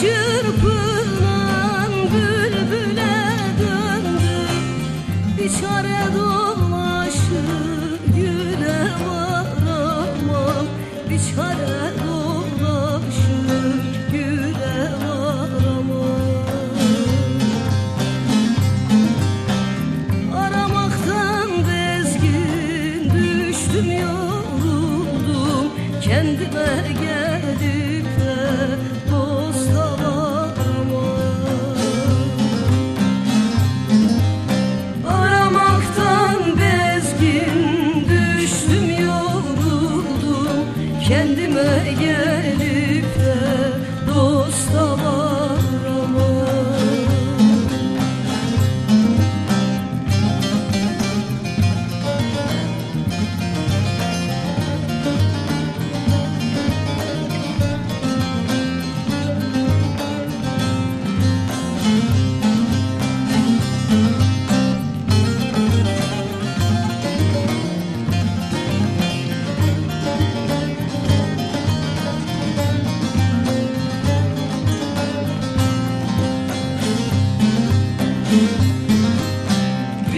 Çırpınan bülbüle döndüm Bir çare dolaşır güle varamam Bir çare dolaşır güle varamam Aramaktan bezgin düştüm yoruldum. Kendime gelip Kendime gelip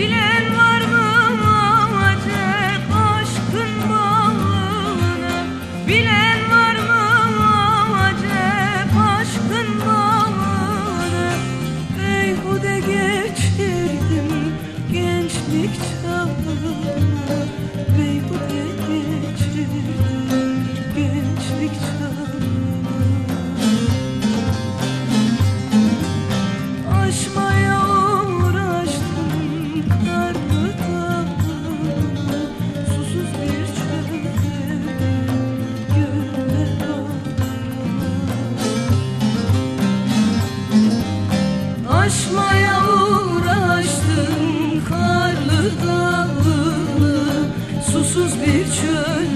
Bilen Aşmaya uğraştım karlı dağını. Susuz bir çöldeyim